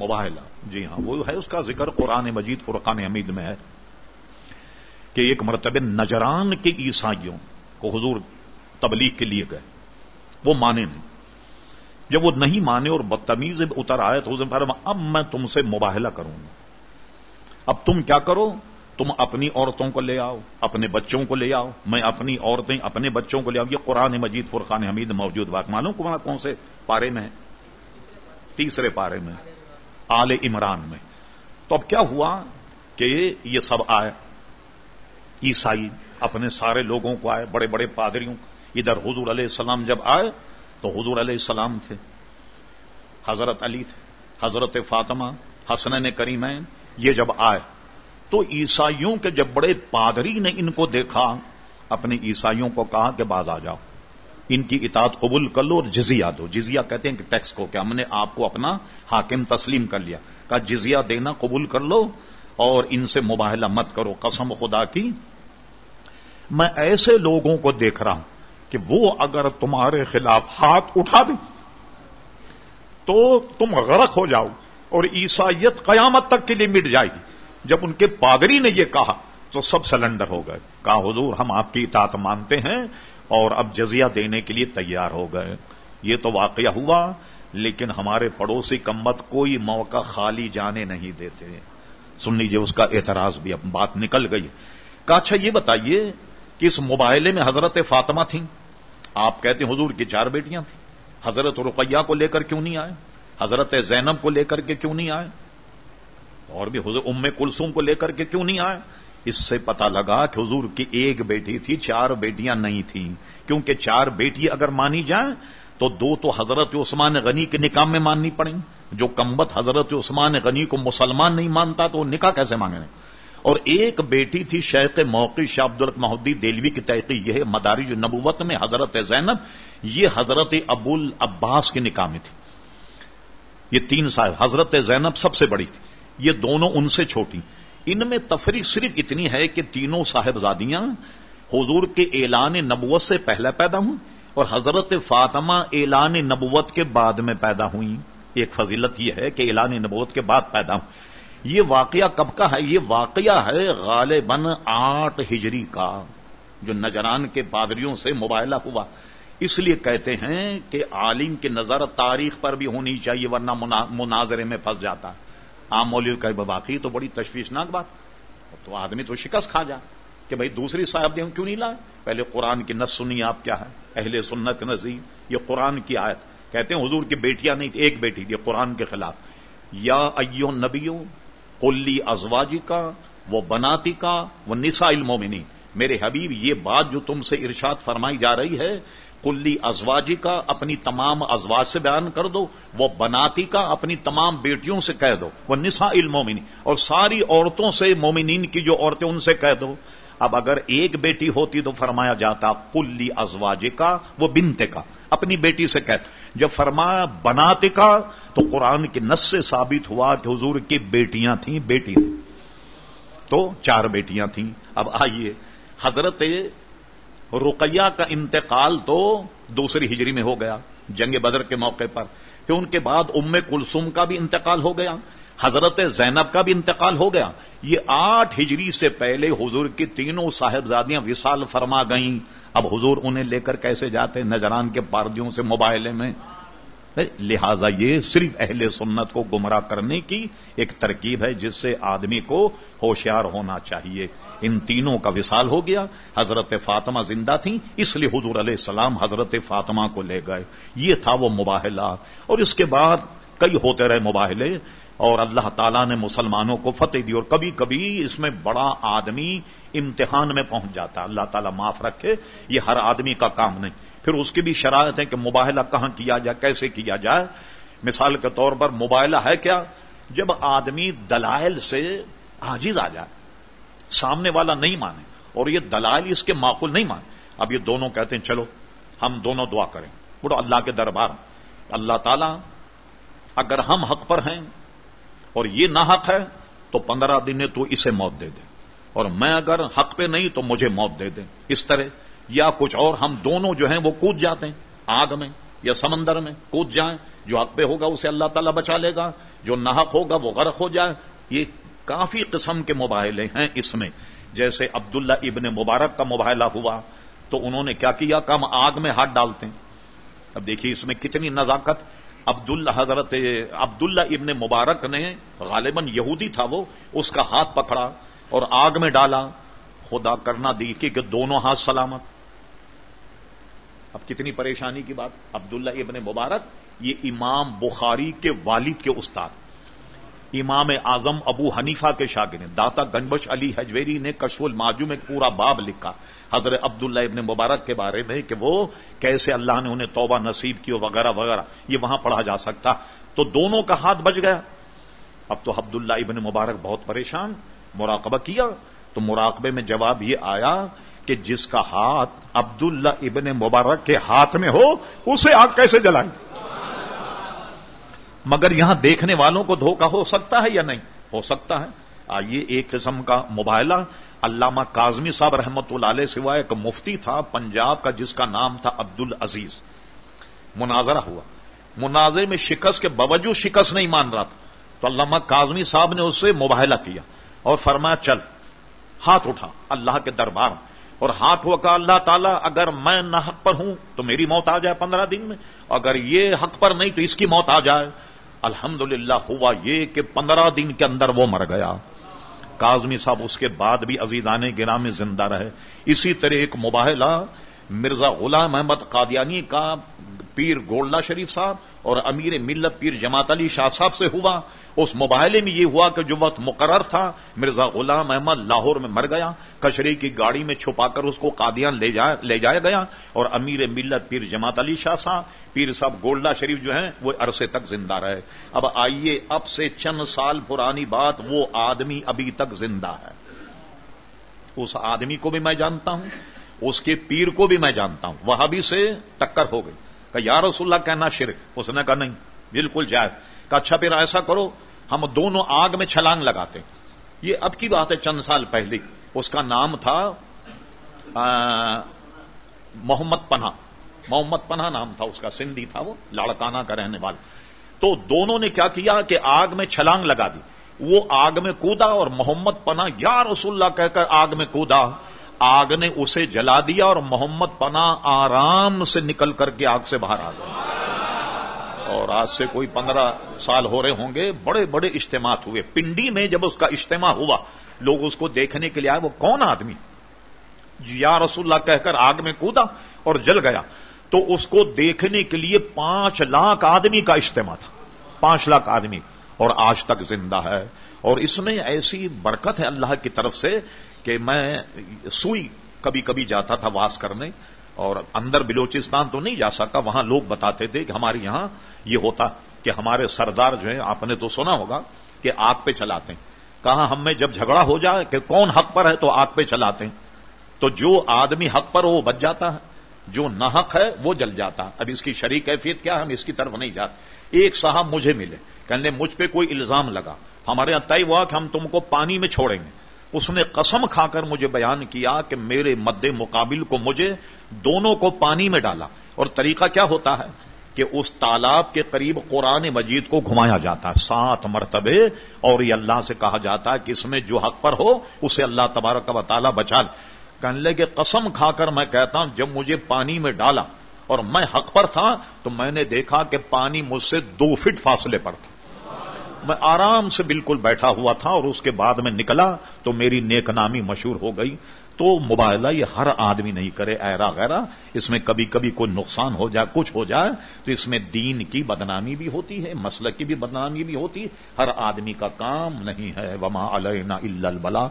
مباحلہ۔ جی ہاں وہ ہے اس کا ذکر قرآن مجید فرقان حمید میں ہے کہ ایک مرتبہ نجران کے عیسائیوں کو حضور تبلیغ کے لیے گئے۔ وہ مانے نہیں۔ جب وہ نہیں مانے اور بدتمیز اتر آئے تو فرما اب میں تم سے مباہلہ کروں گا۔ اب تم کیا کرو؟ تم اپنی عورتوں کو لے آؤ، اپنے بچوں کو لے آؤ، میں اپنی عورتیں اپنے بچوں کو لے آؤ یہ قرآن مجید فرقان حمید موجود واقع معلوم کون سے پارے میں ہے؟ تیسرے پارے میں۔ آل عمران میں۔ تو اب کیا ہوا کہ یہ سب آئے؟ عیسائی اپنے سارے لوگوں کو آئے، بڑے بڑے پادریوں ادھر حضور علیہ السلام جب آئے تو حضور علیہ السلام تھے۔ حضرت علی تھے، حضرت فاطمہ حسن کریمین، یہ جب آئے۔ تو عیسائیوں کے جب بڑے پادری نے ان کو دیکھا، اپنے عیسائیوں کو کہا کہ باز آ جاؤ۔ ان کی اطاعت قبول کر لو اور جزیا دو۔ جزیا کہتے ہیں کہ ٹیکس کو کہ ہم نے آپ کو اپنا حاکم تسلیم کر لیا۔ کہا جزیا دینا قبول کر لو اور ان سے مباہلہ مت کرو۔ قسم خدا کی، میں ایسے لوگوں کو دیکھ رہا ہوں کہ وہ اگر تمہارے خلاف ہاتھ اٹھا دیں تو تم غرق ہو جاؤ اور عیسائیت قیامت تک کے لیے مٹ جائے گی۔ جب ان کے پادری نے یہ کہا تو سب سلنڈر ہو گئے۔ کہا، حضور، ہم آپ کی اطاعت مانتے ہیں اور اب جزیہ دینے کے لیے تیار ہو گئے۔ یہ تو واقعہ ہوا، لیکن ہمارے پڑوسی کمت کوئی موقع خالی جانے نہیں دیتے۔ سن لیجیے اس کا اعتراض بھی اب بات نکل گئی۔ کہا اچھا یہ بتائیے کہ اس موبائلے میں حضرت فاطمہ تھیں؟ آپ کہتے ہیں حضور کی چار بیٹیاں تھیں۔ حضرت رقیہ کو لے کر کیوں نہیں آئے؟ حضرت زینب کو لے کر کے کیوں نہیں آئے؟ اور بھی حضور، ام کلسوم کو لے کر کے کیوں نہیں آئے؟ اس سے پتا لگا کہ حضور کی ایک بیٹی تھی، چار بیٹیاں نہیں تھیں۔ کیونکہ چار بیٹی اگر مانی جائیں تو دو تو حضرت عثمان غنی کے نکاح میں ماننی پڑیں۔ جو کمبت حضرت عثمان غنی کو مسلمان نہیں مانتا تو وہ نکاح کیسے مانگنے اور ایک بیٹی تھی شیخ موقع شاہ عبد المحدی دلوی کی تحقیق، یہ ہے مداری جو نبوت میں حضرت زینب، یہ حضرت ابو العباس کے نکاح میں تھی۔ یہ تین صاحب، حضرت زینب سب سے بڑی تھی۔ یہ دونوں ان سے چھوٹی۔ ان میں تفریح صرف اتنی ہے کہ تینوں صاحبزادیاں حضور کے اعلان نبوت سے پہلے پیدا ہوں اور حضرت فاطمہ اعلان نبوت کے بعد میں پیدا ہوئی ایک فضیلت یہ ہے کہ اعلان نبوت کے بعد پیدا ہوں۔ یہ واقعہ کب کا ہے؟ یہ واقعہ ہے غالباً آٹھ ہجری کا، جو نجران کے پادریوں سے مباہلہ ہوا۔ اس لیے کہتے ہیں کہ عالم کی نظر تاریخ پر بھی ہونی چاہیے، ورنہ مناظرے میں پھنس جاتا۔ ہے عام مولوی کا واقعی تو بڑی تشویشناک بات۔ تو آدمی تو شکست کھا جا کہ بھائی دوسری صاحب دیں کیوں نہیں لائے؟ پہلے قرآن کی نس سنی آپ کیا ہے اہل سنت نظیر یہ قرآن کی آیت۔ کہتے ہیں حضور کی بیٹیاں نہیں تھی ایک بیٹی تھی قرآن کے خلاف۔ یا ایو نبیوں کلی ازواجی کا وہ بناتی کا وہ نسا المومنی میرے حبیب، یہ بات جو تم سے ارشاد فرمائی جا رہی ہے کلی ازواجی کا اپنی تمام ازواج سے بیان کر دو، وہ بناتی کا اپنی تمام بیٹیوں سے کہہ دو، وہ نسا المومنی اور ساری عورتوں سے مومنین کی جو عورتیں ان سے کہہ دو۔ اب اگر ایک بیٹی ہوتی تو فرمایا جاتا، کلی ازواج کا، وہ بنتے کا، اپنی بیٹی سے کہ جب فرمایا بناتے کا، تو قرآن کی نس سے ثابت ہوا کہ حضور کی بیٹیاں تھیں، بیٹی تو چار بیٹیاں تھیں۔ اب آئیے، حضرت رقیہ کا انتقال تو دوسری ہجری میں ہو گیا، جنگ بدر کے موقع پر۔ کہ ان کے بعد ام کلسوم کا بھی انتقال ہو گیا، حضرت زینب کا بھی انتقال ہو گیا۔ یہ آٹھ ہجری سے پہلے حضور کی تینوں صاحبزادیاں وصال فرما گئیں۔ اب حضور انہیں لے کر کیسے جاتے؟ نجران کے پاردیوں سے موبائلے میں۔ لہذا یہ صرف اہل سنت کو گمراہ کرنے کی ایک ترکیب ہے جس سے آدمی کو ہوشیار ہونا چاہیے۔ ان تینوں کا وصال ہو گیا۔ حضرت فاطمہ زندہ تھیں، اس لیے حضور علیہ السلام حضرت فاطمہ کو لے گئے۔ یہ تھا وہ مباہلا اور اس کے بعد کئی ہوتے رہے مباہلے۔ اور اللہ تعالیٰ نے مسلمانوں کو فتح دی اور کبھی کبھی اس میں بڑا آدمی امتحان میں پہنچ جاتا ہے۔ اللہ تعالیٰ معاف رکھے، یہ ہر آدمی کا کام نہیں۔ پھر اس کی بھی شرائط ہے کہ مباہلہ کہاں کیا جائے، کیسے کیا جائے۔ مثال کے طور پر مباہلہ ہے کیا؟ جب آدمی دلائل سے حاجز آ جائے، سامنے والا نہیں مانے اور یہ دلائل اس کے معقول نہیں مانے۔ اب یہ دونوں کہتے ہیں، چلو ہم دونوں دعا کریں۔ بڑھو اللہ کے دربار۔ اللہ تعالی، اگر ہم حق پر ہیں اور یہ نہ حق ہے تو پندرہ دن تو اسے موت دے دے۔ اور میں اگر حق پہ نہیں تو مجھے موت دے دیں اس طرح یا کچھ اور ہم دونوں جو ہیں وہ کود جاتے ہیں، آگ میں یا سمندر میں کود جائیں۔ جو حق پہ ہوگا اسے اللہ تعالیٰ بچا لے گا۔ جو ناحق ہوگا وہ غرق ہو جائے۔ یہ کافی قسم کے مباہلے ہیں اس میں۔ جیسے عبداللہ ابن مبارک کا مباہلہ ہوا تو انہوں نے کیا کیا؟ کم آگ میں ہاتھ ڈالتے ہیں۔ اب دیکھیے اس میں کتنی نزاکت عبداللہ حضرت عبداللہ ابن مبارک نے غالباً یہودی تھا وہ، اس کا ہاتھ پکڑا اور آگ میں ڈالا۔ خدا کرنا دی کہ دونوں ہاتھ سلامت۔ اب کتنی پریشانی کی بات، عبداللہ ابن مبارک، یہ امام بخاری کے والد کے استاد۔ امام اعظم ابو حنیفہ کے شاگرد داتا گنبش علی حجویری نے کشف الماجو میں پورا باب لکھا۔ حضرت عبداللہ ابن مبارک کے بارے میں کہ وہ کیسے اللہ نے انہیں توبہ نصیب کی وغیرہ وغیرہ، یہ وہاں پڑھا جا سکتا۔ تو دونوں کا ہاتھ بچ گیا۔ اب تو عبداللہ ابن مبارک بہت پریشان، مراقبہ کیا۔ تو مراقبے میں جواب یہ آیا کہ جس کا ہاتھ عبداللہ ابن مبارک کے ہاتھ میں ہو، اسے آگ کیسے جلائیں؟ مگر یہاں دیکھنے والوں کو دھوکا ہو سکتا ہے یا نہیں؟ ہو سکتا ہے۔ آئیے، ایک قسم کا مباہلہ۔ علامہ کاظمی صاحب رحمت اللہ علیہ سوائے ایک مفتی تھا، پنجاب کا، جس کا نام تھا عبد العزیز مناظرہ ہوا۔ مناظر میں شکست کے باوجود شکست نہیں مان رہا تھا۔ تو علامہ کاظمی صاحب نے اس سے مباہلہ کیا اور فرمایا، چل، ہاتھ اٹھا اللہ کے دربار اور ہاتھ ہوا کہ اللہ تعالیٰ، اگر میں نہ حق پر ہوں تو میری موت آ جائے پندرہ دن میں۔ اگر یہ حق پر نہیں تو اس کی موت آ جائے۔ الحمد ہوا یہ کہ پندرہ دن کے اندر وہ مر گیا۔ کاظمی صاحب اس کے بعد بھی عزیزان گرا میں زندہ رہے۔ اسی طرح ایک مباحلہ مرزا غلام احمد قادیانی کا پیر گولڈا شریف صاحب اور امیر ملت پیر جماعت علی شاہ صاحب سے ہوا۔ اس مباحلے میں یہ ہوا کہ جو وقت مقرر تھا، مرزا غلام احمد لاہور میں مر گیا کشری کی گاڑی میں چھپا کر اس کو قادیان لے جایا لے جایا گیا اور امیر ملت پیر جماعت علی شاہ صاحب، پیر صاحب گولڈا شریف جو ہیں، وہ عرصے تک زندہ رہے۔ اب آئیے، اب سے چند سال پرانی بات، وہ آدمی ابھی تک زندہ ہے۔ اس آدمی کو بھی میں جانتا ہوں۔ اس کے پیر کو بھی میں جانتا ہوں۔ وہ بھی سے ٹکر ہو گئی۔ کہ یا رسول اللہ کہنا شرک۔ اس نے کہا نہیں، بالکل جائز۔ کہ اچھا پھر ایسا کرو، ہم دونوں آگ میں چھلانگ لگاتے یہ اب کی بات ہے، چند سال پہلے اس کا نام تھا محمد پناہ محمد پناہ نام تھا، اس کا سندھی تھا وہ لاڑکانہ کا رہنے والا۔ تو دونوں نے کیا کیا کہ آگ میں چھلانگ لگا دی۔ وہ آگ میں کودا اور محمد پناہ یا رسول اللہ کہہ کر آگ میں کودا۔ آگ نے اسے جلا دیا اور محمد پناہ آرام سے نکل کر کے آگ سے باہر آ گیا اور آج سے کوئی پندرہ سال ہو رہے ہوں گے، بڑے بڑے اجتماع ہوئے۔ پنڈی میں جب اس کا اجتماع ہوا، لوگ اس کو دیکھنے کے لیے آئے۔ وہ کون آدمی؟ جی یا رسول اللہ کہہ کر آگ میں کودا اور جل گیا۔ تو اس کو دیکھنے کے لیے پانچ لاکھ آدمی کا اجتماع تھا۔ پانچ لاکھ آدمی۔ اور آج تک زندہ ہے۔ اور اس میں ایسی برکت ہے اللہ کی طرف سے کہ میں سوئی کبھی کبھی جاتا تھا واس کرنے اور اندر بلوچستان تو نہیں جا سکتا وہاں لوگ بتاتے تھے کہ ہمارے یہاں یہ ہوتا کہ ہمارے سردار جو ہیں، آپ نے تو سنا ہوگا کہ آگ پہ چلاتے ہیں۔ کہاں ہم میں جب جھگڑا ہو جائے کہ کون حق پر ہے تو آگ پہ چلاتے ہیں۔ تو جو آدمی حق پر وہ بچ جاتا ہے۔ جو نہ حق ہے، وہ جل جاتا اب اس کی شریک کیفیت کیا ہم اس کی طرف نہیں جاتے۔ ایک صاحب مجھے ملے، کہنے مجھ پہ کوئی الزام لگا۔ ہمارے یہاں طے ہوا کہ ہم تم کو پانی میں چھوڑیں گے۔ اس نے قسم کھا کر مجھے بیان کیا کہ میرے مد مقابل کو مجھے دونوں کو پانی میں ڈالا۔ اور طریقہ کیا ہوتا ہے؟ کہ اس تالاب کے قریب قرآن مجید کو گھمایا جاتا ہے۔ سات مرتبے اور یہ اللہ سے کہا جاتا ہے کہ اس میں جو حق پر ہو، اسے اللہ تبارک و تعالیٰ بچا لے۔ کہنے لے کہ قسم کھا کر میں کہتا ہوں، جب مجھے پانی میں ڈالا اور میں حق پر تھا تو میں نے دیکھا کہ پانی مجھ سے دو فٹ فاصلے پر تھا۔ میں آرام سے بالکل بیٹھا ہوا تھا اور اس کے بعد میں نکلا تو میری نیک نامی مشہور ہو گئی۔ تو مباہلہ یہ ہر آدمی نہیں کرے، ایرا غیرہ اس میں کبھی کبھی کوئی نقصان ہو جائے، کچھ ہو جائے، تو اس میں دین کی بدنامی بھی ہوتی ہے، مسلک کی بھی بدنامی بھی ہوتی ہے۔ ہر آدمی کا کام نہیں ہے۔ وما علینا الا البلا